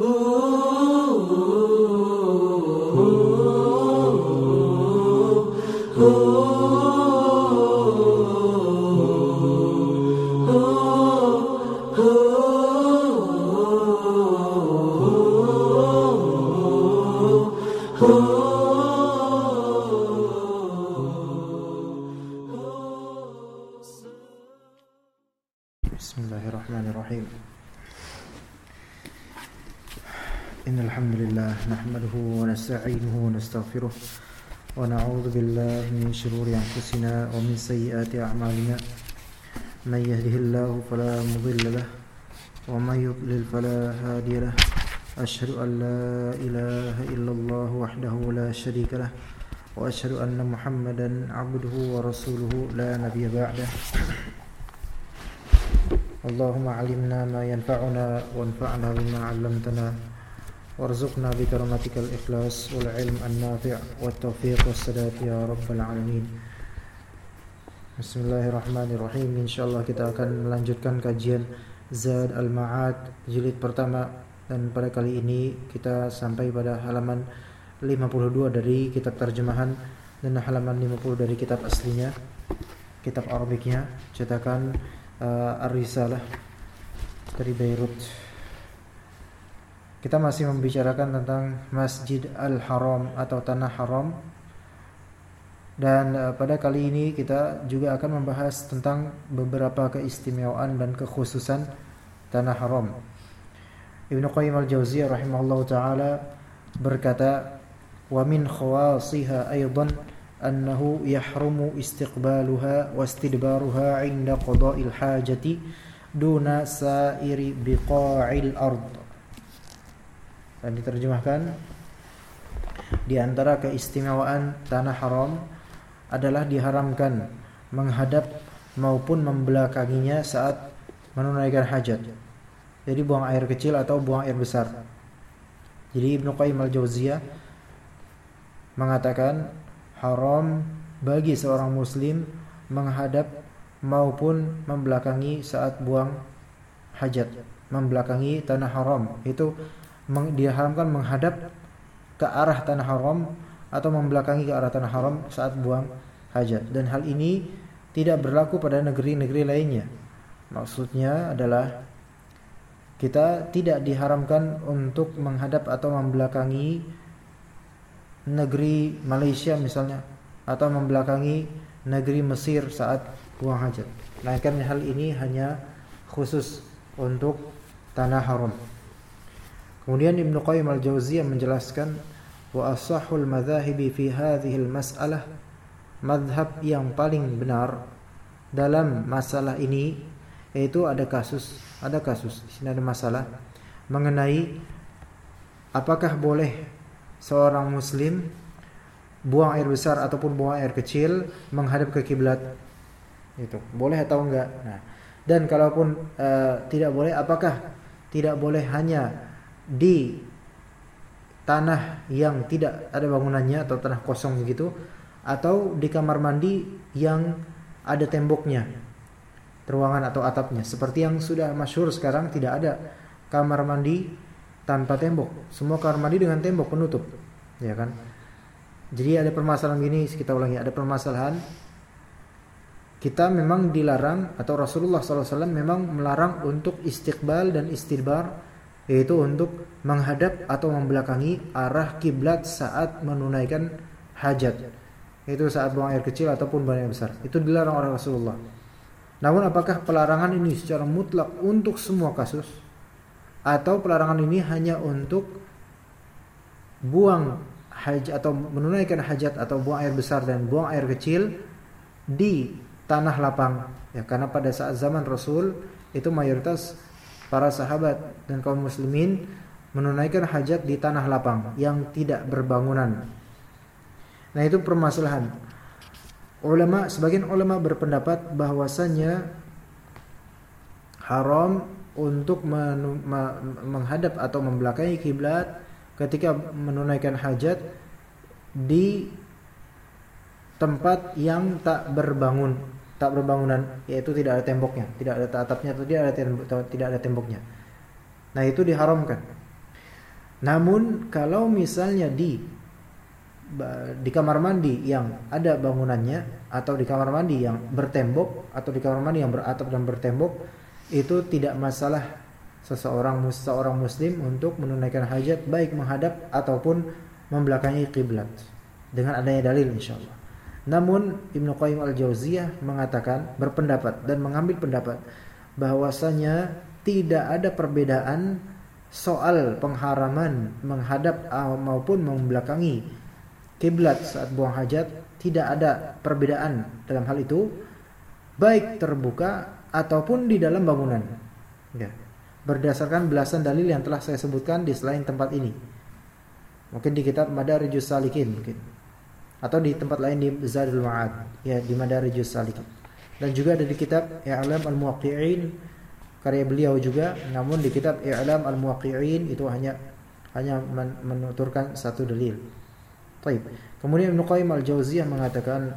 Bismillahirrahmanirrahim ونستغفره ونعوذ بالله من شرور أنفسنا ومن سيئات أعمالنا. من يهده الله فلا مضل له ومن يضلل فلا هادي له. أشهد أن لا إله إلا الله وحده لا شريك له وأشهد أن محمدا عبده ورسوله لا نبي بعده. اللهم علمنا ما ينفعنا وانفعنا بما علمتنا. وارزقنا بكرامتك الإخلاص والعلم النافع والتوفيق والسداد يا رب العالمين Bismillahirrahmanirrahim Insyaallah kita akan melanjutkan kajian Zad Al-Ma'ad jilid pertama dan pada kali ini kita sampai pada halaman 52 dari kitab terjemahan dan halaman 50 dari kitab aslinya kitab Arabiknya cetakan uh, Ar-Risalah dari Beirut. Kita masih membicarakan tentang Masjid Al-Haram atau Tanah Haram. Dan eh, pada kali ini kita juga akan membahas tentang beberapa keistimewaan dan kekhususan Tanah Haram. Ibnu Qayyim Al-Jauziyah rahimahullah taala berkata, "Wa min khawasiha aydan annahu yahrumu istiqbaluha wa istidbaruha 'inda qada'il hajati duna sa'iri biqa'il dan diterjemahkan di antara keistimewaan tanah haram adalah diharamkan menghadap maupun membelakanginya saat menunaikan hajat. Jadi buang air kecil atau buang air besar. Jadi Ibnu Qayyim al-Jauziyah mengatakan haram bagi seorang muslim menghadap maupun membelakangi saat buang hajat membelakangi tanah haram itu diharamkan menghadap ke arah tanah haram atau membelakangi ke arah tanah haram saat buang hajat dan hal ini tidak berlaku pada negeri-negeri lainnya maksudnya adalah kita tidak diharamkan untuk menghadap atau membelakangi negeri Malaysia misalnya atau membelakangi negeri Mesir saat buang hajat. Melainkan hal ini hanya khusus untuk tanah haram. Kemudian Ibnu Qayyim al-Jauziyah menjelaskan wa asahul madhahibi fi hadhihi al-mas'alah madhab yang paling benar dalam masalah ini yaitu ada kasus ada kasus di sini ada masalah mengenai apakah boleh seorang muslim buang air besar ataupun buang air kecil menghadap ke kiblat. Itu boleh atau enggak? Nah dan kalaupun uh, tidak boleh apakah tidak boleh hanya di tanah yang tidak ada bangunannya atau tanah kosong begitu atau di kamar mandi yang ada temboknya ruangan atau atapnya seperti yang sudah masyhur sekarang tidak ada kamar mandi tanpa tembok. Semua kamar mandi dengan tembok penutup. Ya kan? Jadi ada permasalahan gini, kita ulangi, ada permasalahan kita memang dilarang atau Rasulullah SAW memang melarang untuk istiqbal dan istidbar yaitu untuk menghadap atau membelakangi arah kiblat saat menunaikan hajat. Itu saat buang air kecil ataupun buang air besar. Itu dilarang oleh Rasulullah. Namun apakah pelarangan ini secara mutlak untuk semua kasus? Atau pelarangan ini hanya untuk buang hajat atau menunaikan hajat atau buang air besar dan buang air kecil di tanah lapang? Ya karena pada saat zaman Rasul itu mayoritas para sahabat dan kaum muslimin menunaikan hajat di tanah lapang yang tidak berbangunan. Nah, itu permasalahan. Ulama sebagian ulama berpendapat bahwasanya haram untuk menghadap atau membelakangi kiblat ketika menunaikan hajat di tempat yang tak berbangun, tak berbangunan, yaitu tidak ada temboknya, tidak ada atapnya atau tidak ada tembok, tidak ada temboknya. Nah, itu diharamkan. Namun kalau misalnya di di kamar mandi yang ada bangunannya atau di kamar mandi yang bertembok atau di kamar mandi yang beratap dan bertembok itu tidak masalah seseorang seorang muslim untuk menunaikan hajat baik menghadap ataupun membelakangi kiblat dengan adanya dalil insyaallah. Namun Ibnu Qayyim Al-Jauziyah mengatakan berpendapat dan mengambil pendapat bahwasanya tidak ada perbedaan soal pengharaman menghadap maupun membelakangi kiblat saat buang hajat. Tidak ada perbedaan dalam hal itu baik terbuka ataupun di dalam bangunan. Ya. berdasarkan belasan dalil yang telah saya sebutkan di selain tempat ini. Mungkin di kitab Madarijus Salikin mungkin atau di tempat lain di Zadul Ma'ad ya di Madarijus Salikin dan juga ada di kitab I'lam Al-Muwaqqi'in karya beliau juga namun di kitab I'lam Al-Muwaqqi'in itu hanya hanya menuturkan satu dalil Taib. Kemudian Ibnu Qayyim Al-Jauziyah mengatakan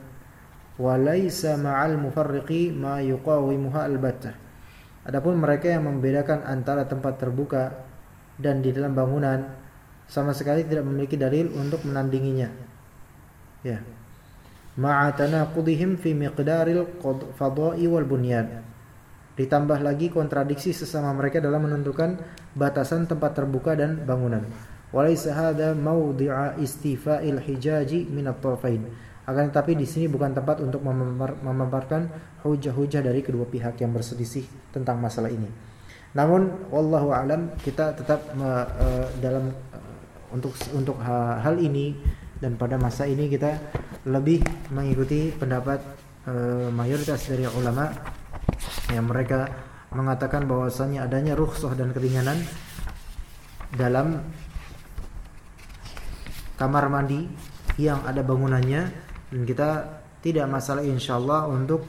walaisa ma'al mufarriqi ma yuqawimuha albattah. Adapun mereka yang membedakan antara tempat terbuka dan di dalam bangunan sama sekali tidak memiliki dalil untuk menandinginya. Ya. Ma'a tanaqudihim fi miqdaril fadha'i wal bunyan. Ditambah lagi kontradiksi sesama mereka dalam menentukan batasan tempat terbuka dan bangunan walaysa hadha mawdi'a istifa'il hijaji min at-tarfain akan tetapi di sini bukan tempat untuk memaparkan hujah-hujah dari kedua pihak yang berselisih tentang masalah ini. Namun wallahu alam kita tetap uh, dalam uh, untuk untuk hal ini dan pada masa ini kita lebih mengikuti pendapat uh, mayoritas dari ulama yang mereka mengatakan bahwasanya adanya rukhsah dan keringanan dalam kamar mandi yang ada bangunannya dan kita tidak masalah insyaallah untuk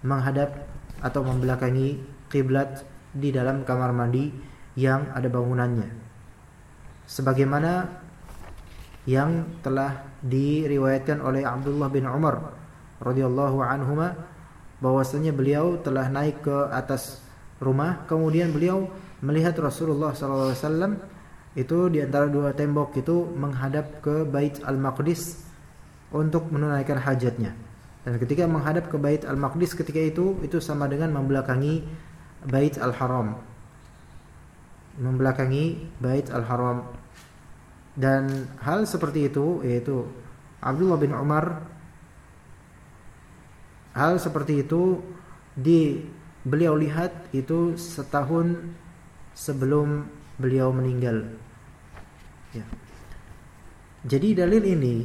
menghadap atau membelakangi kiblat di dalam kamar mandi yang ada bangunannya. Sebagaimana yang telah diriwayatkan oleh Abdullah bin Umar radhiyallahu anhuma bahwasanya beliau telah naik ke atas rumah kemudian beliau melihat Rasulullah sallallahu alaihi wasallam itu di antara dua tembok itu menghadap ke Bait Al-Maqdis untuk menunaikan hajatnya. Dan ketika menghadap ke Bait Al-Maqdis ketika itu itu sama dengan membelakangi Bait Al-Haram. Membelakangi Bait Al-Haram. Dan hal seperti itu yaitu Abdullah bin Umar hal seperti itu di beliau lihat itu setahun sebelum beliau meninggal. Ya. Jadi dalil ini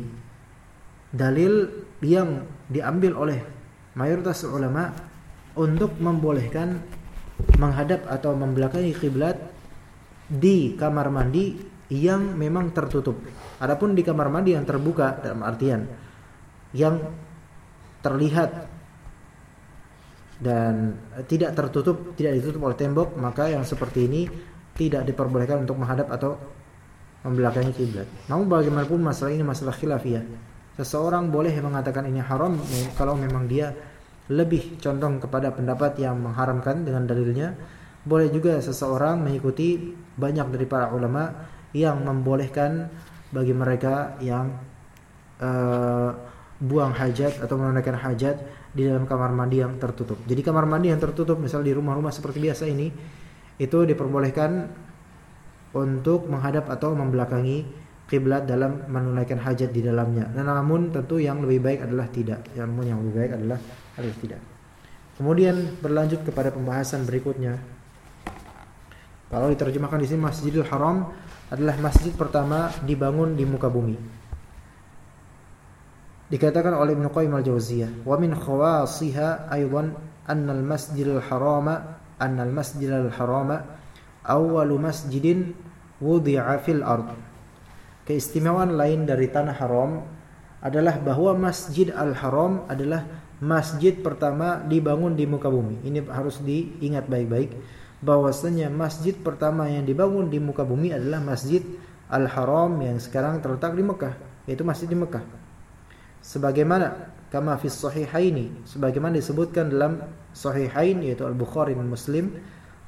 dalil yang diambil oleh mayoritas ulama untuk membolehkan menghadap atau membelakangi kiblat di kamar mandi yang memang tertutup. Adapun di kamar mandi yang terbuka dalam artian yang terlihat dan tidak tertutup, tidak ditutup oleh tembok, maka yang seperti ini tidak diperbolehkan untuk menghadap atau membelakangi kiblat. Namun bagaimanapun masalah ini masalah khilafiyah. Seseorang boleh mengatakan ini haram kalau memang dia lebih condong kepada pendapat yang mengharamkan dengan dalilnya. Boleh juga seseorang mengikuti banyak dari para ulama yang membolehkan bagi mereka yang uh, buang hajat atau menunaikan hajat di dalam kamar mandi yang tertutup. Jadi kamar mandi yang tertutup misal di rumah-rumah seperti biasa ini itu diperbolehkan untuk menghadap atau membelakangi kiblat dalam menunaikan hajat di dalamnya. Dan namun tentu yang lebih baik adalah tidak. Yang yang lebih baik adalah adalah tidak. Kemudian berlanjut kepada pembahasan berikutnya. Kalau diterjemahkan di sini Masjidil Haram adalah masjid pertama dibangun di muka bumi. Dikatakan oleh Ibn Qayyim al-Jawziyah, "Wa min khawasiha aydhan anna al-Masjid al-Harama anna al-Masjid al-Harama awwal masjidin wudi'a fil ard." Keistimewaan lain dari tanah haram adalah bahwa Masjid Al-Haram adalah masjid pertama dibangun di muka bumi. Ini harus diingat baik-baik bahwasanya masjid pertama yang dibangun di muka bumi adalah Masjid Al-Haram yang sekarang terletak di Mekah, yaitu masjid di Mekah. Sebagaimana kama fi sahihaini sebagaimana disebutkan dalam sahihain yaitu Al-Bukhari dan Muslim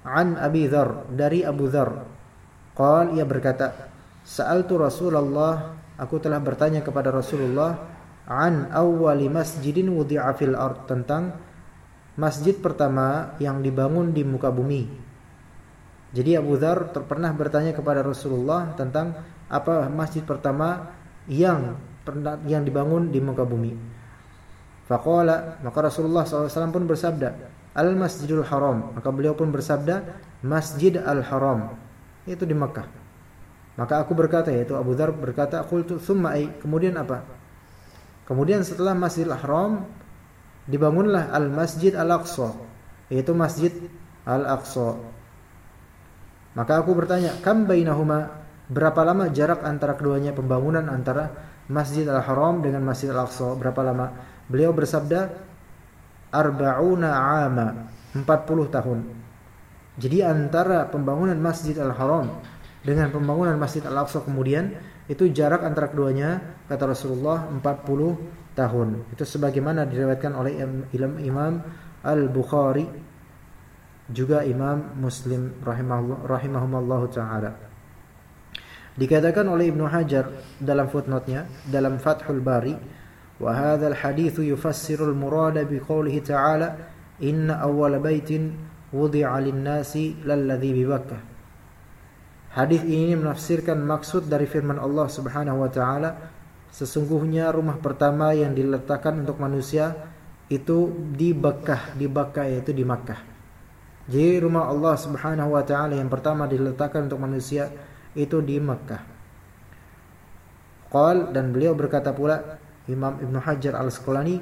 an Abi Dzar dari Abu Dzar qal ia berkata Sa'altu Rasulullah, aku telah bertanya kepada Rasulullah an awwali masjidin wudi'a fil ard tentang masjid pertama yang dibangun di muka bumi. Jadi Abu Dhar pernah bertanya kepada Rasulullah tentang apa masjid pertama yang yang dibangun di muka bumi. Faqala, maka Rasulullah SAW pun bersabda, Al Masjidul Haram. Maka beliau pun bersabda, Masjid Al Haram. Itu di Makkah. Maka aku berkata yaitu Abu Dhar berkata qultu thumma ay kemudian apa? Kemudian setelah Masjidil Haram dibangunlah Al Masjid Al Aqsa yaitu Masjid Al Aqsa. Maka aku bertanya, kam bainahuma? Berapa lama jarak antara keduanya pembangunan antara Masjid Al Haram dengan Masjid Al Aqsa? Berapa lama? Beliau bersabda, arba'una ama, 40 tahun. Jadi antara pembangunan Masjid Al Haram dengan pembangunan Masjid Al-Aqsa kemudian itu jarak antara keduanya kata Rasulullah 40 tahun. Itu sebagaimana diriwayatkan oleh Imam Imam Al-Bukhari juga Imam Muslim rahimahullah rahimahumullah taala. Dikatakan oleh Ibnu Hajar dalam footnote-nya dalam Fathul Bari wa hadzal hadits yufassiru al-murada bi qoulihi ta'ala inna awwala baitin wudi'a lin-nasi bi Hadis ini menafsirkan maksud dari firman Allah Subhanahu wa taala, sesungguhnya rumah pertama yang diletakkan untuk manusia itu di Bakkah, di Bakkah yaitu di Makkah. Jadi rumah Allah Subhanahu wa taala yang pertama diletakkan untuk manusia itu di Makkah. Qal dan beliau berkata pula Imam Ibn Hajar Al-Asqalani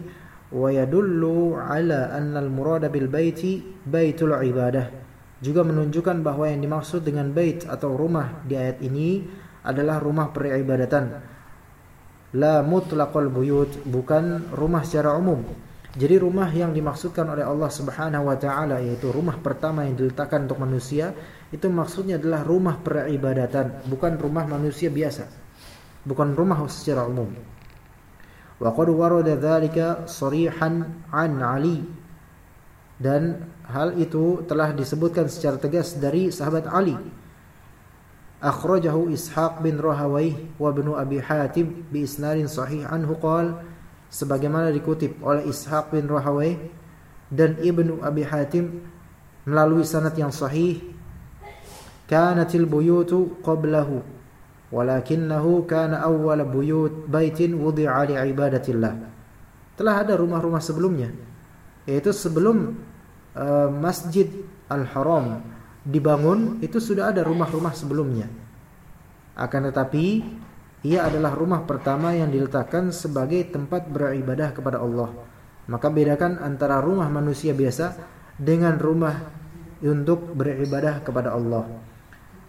wa yadullu ala anna al-murada bil baiti baitul ibadah juga menunjukkan bahwa yang dimaksud dengan bait atau rumah di ayat ini adalah rumah peribadatan. La mutlaqal buyut, bukan rumah secara umum. Jadi rumah yang dimaksudkan oleh Allah Subhanahu wa taala yaitu rumah pertama yang diletakkan untuk manusia itu maksudnya adalah rumah peribadatan, bukan rumah manusia biasa. Bukan rumah secara umum. Wa qad warada dzalika sharihan an Ali dan hal itu telah disebutkan secara tegas dari sahabat Ali. Akhrajahu Ishaq bin Rahawai wa bin Abi Hatim bi isnadin sahih anhu qala sebagaimana dikutip oleh Ishaq bin Rahawai dan Ibnu Abi Hatim melalui sanad yang sahih kanatil buyutu qablahu walakinnahu kana awwal buyut baitin wudi'a li ibadatillah telah ada rumah-rumah sebelumnya yaitu sebelum uh, Masjid Al-Haram dibangun itu sudah ada rumah-rumah sebelumnya. Akan tetapi ia adalah rumah pertama yang diletakkan sebagai tempat beribadah kepada Allah. Maka bedakan antara rumah manusia biasa dengan rumah untuk beribadah kepada Allah.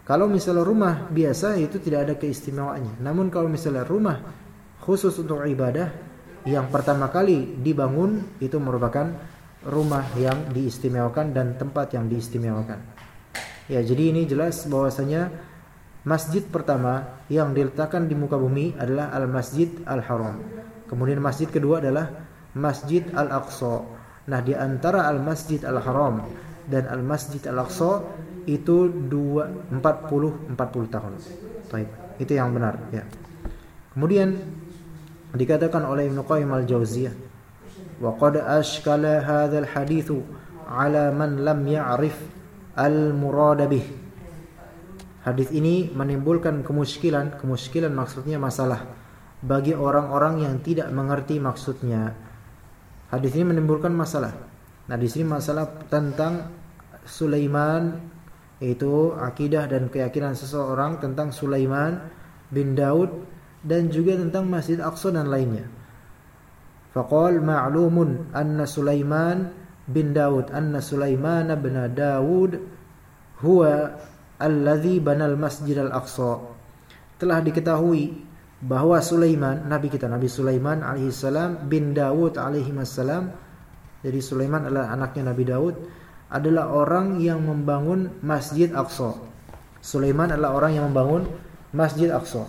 Kalau misalnya rumah biasa itu tidak ada keistimewaannya. Namun kalau misalnya rumah khusus untuk ibadah yang pertama kali dibangun itu merupakan rumah yang diistimewakan dan tempat yang diistimewakan. Ya, jadi ini jelas bahwasanya masjid pertama yang diletakkan di muka bumi adalah Al-Masjid Al-Haram. Kemudian masjid kedua adalah Masjid Al-Aqsa. Nah, di antara Al-Masjid Al-Haram dan Al-Masjid Al-Aqsa itu 2 40 40 tahun. Baik, itu yang benar ya. Kemudian dikatakan oleh Ibnu Qayyim Al-Jauziyah وقد أشكل هذا الحديث على من لم يعرف المراد به Hadis ini menimbulkan kemuskilan, kemuskilan maksudnya masalah bagi orang-orang yang tidak mengerti maksudnya. Hadis ini menimbulkan masalah. Nah, di sini masalah tentang Sulaiman yaitu akidah dan keyakinan seseorang tentang Sulaiman bin Daud dan juga tentang Masjid Aqsa dan lainnya. Faqal ma'lumun anna Sulaiman bin Daud anna Sulaiman bin Daud huwa alladhi banal Masjid Al-Aqsa. Telah diketahui bahwa Sulaiman, nabi kita Nabi Sulaiman alaihi salam bin Daud alaihi salam jadi Sulaiman adalah anaknya Nabi Daud adalah orang yang membangun Masjid Aqsa. Sulaiman adalah orang yang membangun Masjid Aqsa.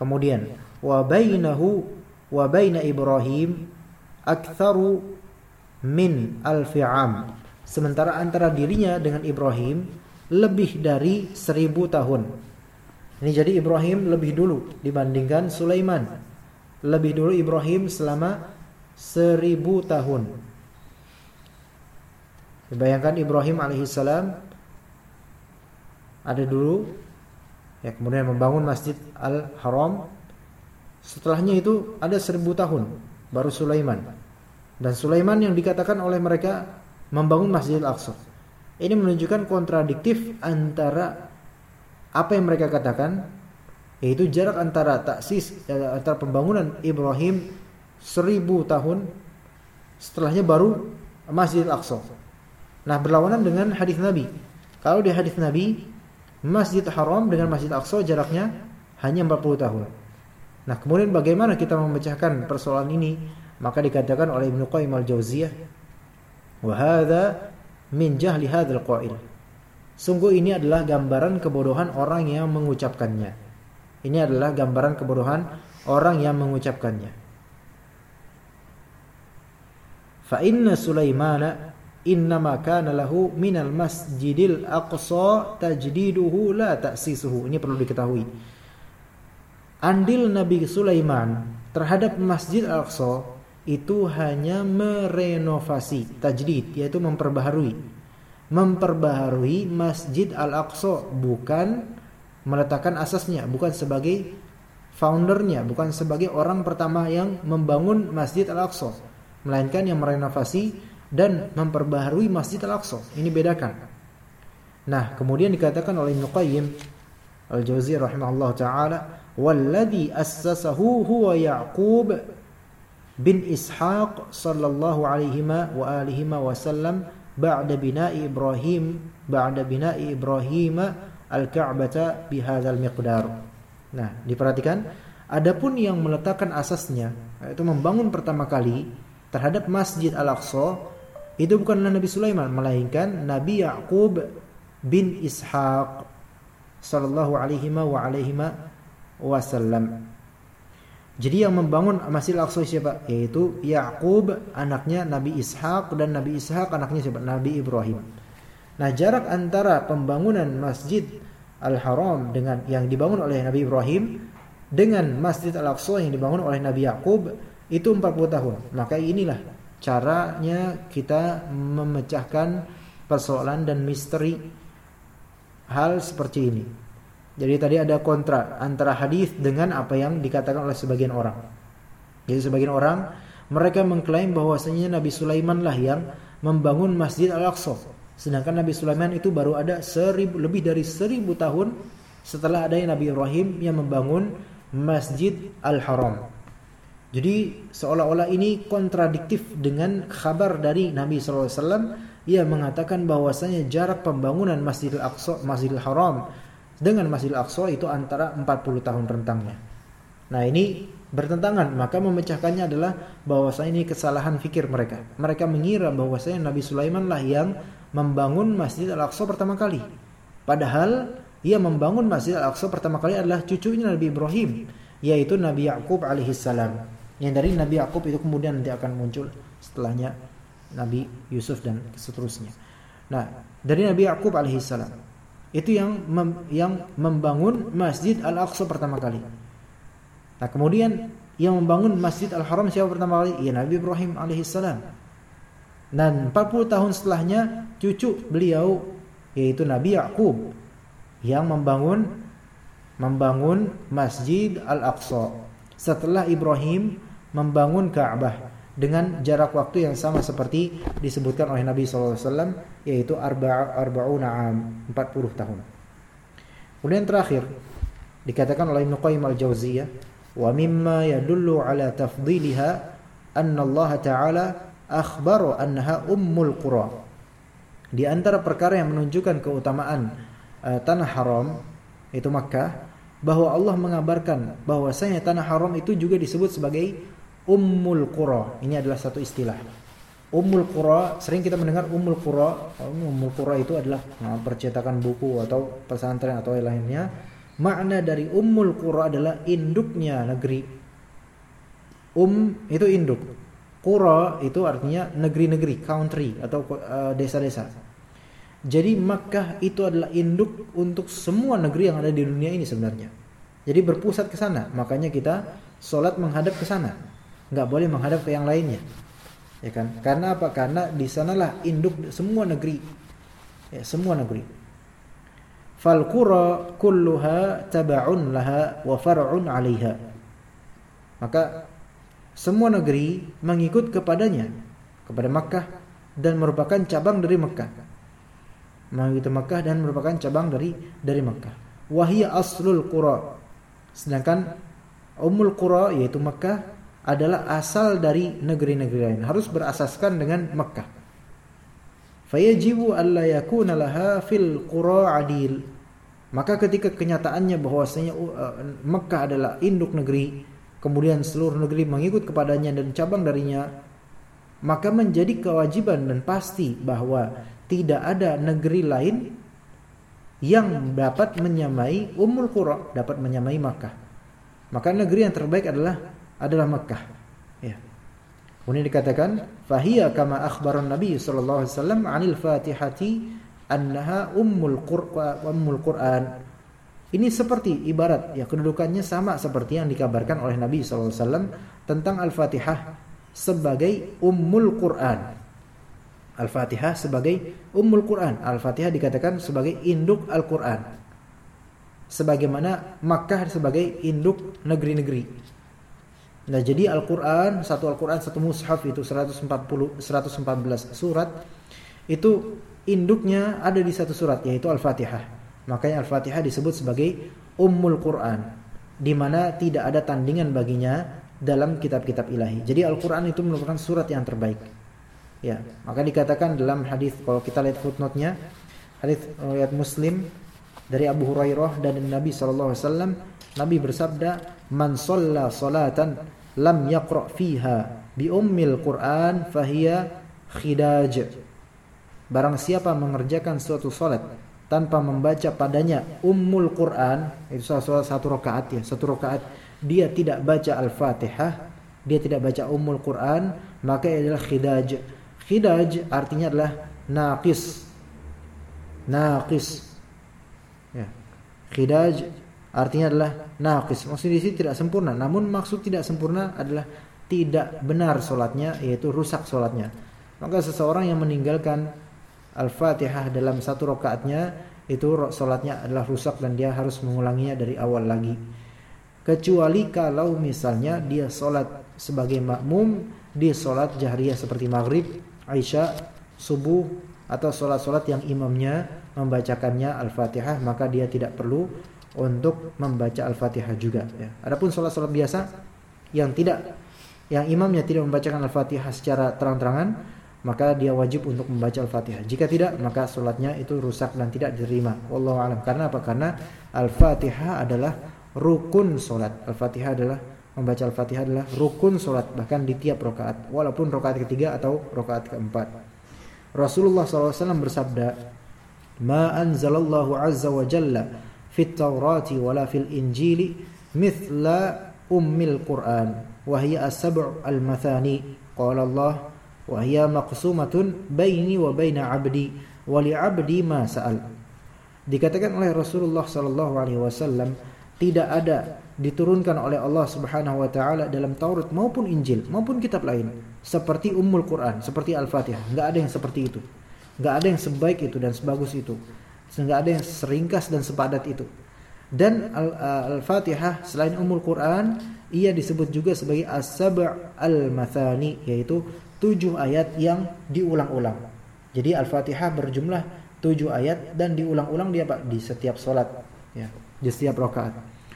Kemudian wa bainahu wa baina Ibrahim aktsaru min alfi am. Sementara antara dirinya dengan Ibrahim lebih dari seribu tahun. Ini jadi Ibrahim lebih dulu dibandingkan Sulaiman. Lebih dulu Ibrahim selama seribu tahun. Bayangkan Ibrahim alaihissalam ada dulu ya kemudian membangun Masjid Al Haram. Setelahnya itu ada seribu tahun baru Sulaiman. Dan Sulaiman yang dikatakan oleh mereka membangun Masjid Al Aqsa. Ini menunjukkan kontradiktif antara apa yang mereka katakan yaitu jarak antara taksis eh, antara pembangunan Ibrahim seribu tahun setelahnya baru Masjid Al-Aqsa. Nah, berlawanan dengan hadis Nabi. Kalau di hadis Nabi, Masjid Haram dengan Masjid Al-Aqsa jaraknya hanya 40 tahun. Nah, kemudian bagaimana kita memecahkan persoalan ini? Maka dikatakan oleh Ibnu Qayyim Al-Jauziyah, "Wa hadza min jahli hadzal qail." Sungguh ini adalah gambaran kebodohan orang yang mengucapkannya. Ini adalah gambaran kebodohan orang yang mengucapkannya. Fa inna Sulaimana innama kana lahu minal masjidil aqsa tajdiduhu la ta'sisuhu. Ini perlu diketahui. Andil Nabi Sulaiman terhadap Masjid Al-Aqsa itu hanya merenovasi, tajdid, yaitu memperbaharui memperbaharui Masjid Al-Aqsa bukan meletakkan asasnya, bukan sebagai foundernya, bukan sebagai orang pertama yang membangun Masjid Al-Aqsa, melainkan yang merenovasi dan memperbaharui Masjid Al-Aqsa. Ini bedakan. Nah, kemudian dikatakan oleh Ibnu Qayyim Al-Jauziyah rahimahullah taala, "Walladhi assasahu huwa Ya'qub bin Ishaq sallallahu alaihi wa alihi wasallam ba'da bina'i Ibrahim ba'da bina'i Ibrahim al-Ka'bata bihadzal miqdar. Nah, diperhatikan adapun yang meletakkan asasnya yaitu membangun pertama kali terhadap Masjid Al-Aqsa itu bukanlah Nabi Sulaiman melainkan Nabi Yaqub bin Ishaq sallallahu alaihi wa alaihi wasallam. Jadi yang membangun Masjid Al-Aqsa siapa? Yaitu Yakub anaknya Nabi Ishak dan Nabi Ishak anaknya siapa? Nabi Ibrahim. Nah, jarak antara pembangunan Masjid Al-Haram dengan yang dibangun oleh Nabi Ibrahim dengan Masjid Al-Aqsa yang dibangun oleh Nabi Yakub itu 40 tahun. Maka inilah caranya kita memecahkan persoalan dan misteri hal seperti ini. Jadi tadi ada kontra antara hadis dengan apa yang dikatakan oleh sebagian orang. Jadi sebagian orang mereka mengklaim bahwasanya Nabi Sulaiman lah yang membangun Masjid Al-Aqsa. Sedangkan Nabi Sulaiman itu baru ada seribu, lebih dari seribu tahun setelah adanya Nabi Ibrahim yang membangun Masjid Al-Haram. Jadi seolah-olah ini kontradiktif dengan kabar dari Nabi SAW yang mengatakan bahwasanya jarak pembangunan Masjid Al-Aqsa, Masjid Al-Haram dengan Masjidil Aqsa itu antara 40 tahun rentangnya. Nah, ini bertentangan, maka memecahkannya adalah bahwasanya ini kesalahan fikir mereka. Mereka mengira bahwasanya Nabi Sulaiman lah yang membangun Masjid Al-Aqsa pertama kali. Padahal ia membangun Masjid Al-Aqsa pertama kali adalah cucunya Nabi Ibrahim, yaitu Nabi Yakub alaihissalam. Yang dari Nabi Yakub itu kemudian nanti akan muncul setelahnya Nabi Yusuf dan seterusnya. Nah, dari Nabi Yakub alaihissalam itu yang mem, yang membangun Masjid Al-Aqsa pertama kali. Nah, kemudian yang membangun Masjid Al-Haram siapa pertama kali? Ya Nabi Ibrahim alaihissalam. Dan 40 tahun setelahnya cucu beliau yaitu Nabi Yakub yang membangun membangun Masjid Al-Aqsa setelah Ibrahim membangun Ka'bah dengan jarak waktu yang sama seperti disebutkan oleh Nabi SAW yaitu arba'una am 40 tahun. Kemudian terakhir dikatakan oleh Ibnu Qayyim al-Jauziyah wa mimma yadullu ala tafdhilha anna Allah taala akhbara annaha ummul qura. Di antara perkara yang menunjukkan keutamaan uh, tanah haram itu Makkah bahwa Allah mengabarkan bahwasanya tanah haram itu juga disebut sebagai Ummul Qura. Ini adalah satu istilah. Ummul Qura, sering kita mendengar Ummul Qura. Ummul Qura itu adalah nah, percetakan buku atau pesantren atau lainnya. Makna dari Ummul Qura adalah induknya negeri. Um itu induk. Qura itu artinya negeri-negeri, country atau uh, desa-desa. Jadi Makkah itu adalah induk untuk semua negeri yang ada di dunia ini sebenarnya. Jadi berpusat ke sana. Makanya kita sholat menghadap ke sana. Nggak boleh menghadap ke yang lainnya. Ya kan? Karena apa? Karena di sanalah induk semua negeri. Ya, semua negeri. Fal qura kulluha taba'un laha wa far'un 'alaiha. Maka semua negeri mengikut kepadanya, kepada Makkah dan merupakan cabang dari Makkah mengikuti Mekah dan merupakan cabang dari dari Mekah. Wahia aslul qura. Sedangkan Ummul Qura yaitu Mekah adalah asal dari negeri-negeri lain, harus berasaskan dengan Mekah. Fayajibu alla yakuna laha fil qura adil. Maka ketika kenyataannya bahwasanya uh, Mekah adalah induk negeri, kemudian seluruh negeri mengikut kepadanya dan cabang darinya, maka menjadi kewajiban dan pasti bahwa tidak ada negeri lain yang dapat menyamai Ummul Qura, dapat menyamai Makkah. Maka negeri yang terbaik adalah adalah Makkah. Ya. Kemudian dikatakan fahiya kama akhbaran Nabi sallallahu alaihi wasallam 'anil Fatihati annaha ummul Qur'an ummul Qur'an. Ini seperti ibarat ya kedudukannya sama seperti yang dikabarkan oleh Nabi sallallahu alaihi wasallam tentang Al-Fatihah sebagai ummul Qur'an. Al-Fatihah sebagai Ummul Quran. Al-Fatihah dikatakan sebagai induk Al-Quran. Sebagaimana Makkah sebagai induk negeri-negeri. Nah, jadi Al-Quran, satu Al-Quran, satu mushaf itu 140 114 surat itu induknya ada di satu surat yaitu Al-Fatihah. Makanya Al-Fatihah disebut sebagai Ummul Quran di mana tidak ada tandingan baginya dalam kitab-kitab ilahi. Jadi Al-Quran itu merupakan surat yang terbaik. Ya, maka dikatakan dalam hadis kalau kita lihat footnote-nya, hadis riwayat Muslim dari Abu Hurairah dan Nabi sallallahu alaihi wasallam, Nabi bersabda, "Man shalla salatan lam yaqra fiha bi ummil Qur'an fahiya khidaj." Barang siapa mengerjakan suatu salat tanpa membaca padanya ummul Quran, itu salah satu rakaat ya, satu rakaat dia tidak baca Al-Fatihah, dia tidak baca ummul Quran, maka adalah khidaj Khidaj artinya adalah naqis. Naqis. Ya. Khidaj artinya adalah naqis. Maksudnya di sini tidak sempurna, namun maksud tidak sempurna adalah tidak benar solatnya, yaitu rusak solatnya. Maka seseorang yang meninggalkan Al-Fatihah dalam satu rakaatnya itu solatnya adalah rusak dan dia harus mengulanginya dari awal lagi. Kecuali kalau misalnya dia solat sebagai makmum di solat jahriyah seperti maghrib Aisyah subuh atau sholat-sholat yang imamnya membacakannya Al-Fatihah maka dia tidak perlu untuk membaca Al-Fatihah juga ya. Adapun sholat-sholat biasa yang tidak yang imamnya tidak membacakan Al-Fatihah secara terang-terangan maka dia wajib untuk membaca Al-Fatihah. Jika tidak maka sholatnya itu rusak dan tidak diterima. Wallahu alam. Karena apa? Karena Al-Fatihah adalah rukun sholat. Al-Fatihah adalah membaca Al-Fatihah adalah rukun solat bahkan di tiap rokaat walaupun rokaat ketiga atau rokaat keempat. Rasulullah SAW bersabda, "Ma anzalallahu azza wa jalla fit Taurati wala fil Injili mithla ummil Qur'an wa hiya as-sab' al-mathani." Qala Allah, "Wa hiya maqsumatun baini wa baina 'abdi wa li 'abdi ma sa'al." Dikatakan oleh Rasulullah sallallahu alaihi wasallam tidak ada diturunkan oleh Allah Subhanahu wa taala dalam Taurat maupun Injil maupun kitab lain seperti Ummul Quran, seperti Al-Fatihah. Enggak ada yang seperti itu. Enggak ada yang sebaik itu dan sebagus itu. Enggak ada yang seringkas dan sepadat itu. Dan uh, Al-Fatihah selain Ummul Quran, ia disebut juga sebagai As-Sab' Al-Mathani yaitu tujuh ayat yang diulang-ulang. Jadi Al-Fatihah berjumlah tujuh ayat dan diulang-ulang dia Pak di setiap salat ya, di setiap rakaat.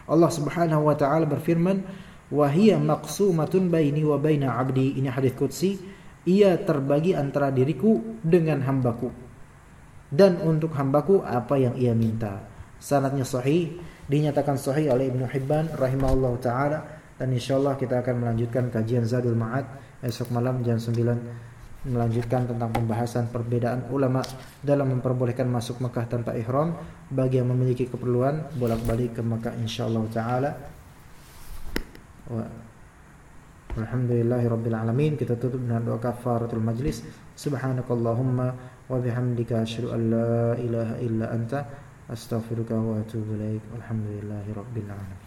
Allah Subhanahu wa taala berfirman, "Wa hiya maqsumatun baini wa baina 'abdi." Ini hadis qudsi, ia terbagi antara diriku dengan hambaku. Dan untuk hambaku apa yang ia minta. Sanadnya sahih, dinyatakan sahih oleh Ibnu Hibban rahimahullah taala dan insyaallah kita akan melanjutkan kajian Zadul Ma'ad esok malam jam 9 melanjutkan tentang pembahasan perbedaan ulama dalam memperbolehkan masuk Mekah tanpa ihram bagi yang memiliki keperluan bolak-balik ke Mekah insyaallah taala. Alhamdulillahirabbil alamin kita tutup dengan doa kafaratul majlis subhanakallahumma wa bihamdika asyhadu an la ilaha illa anta astaghfiruka wa atubu ilaik. Alhamdulillahirabbil alamin.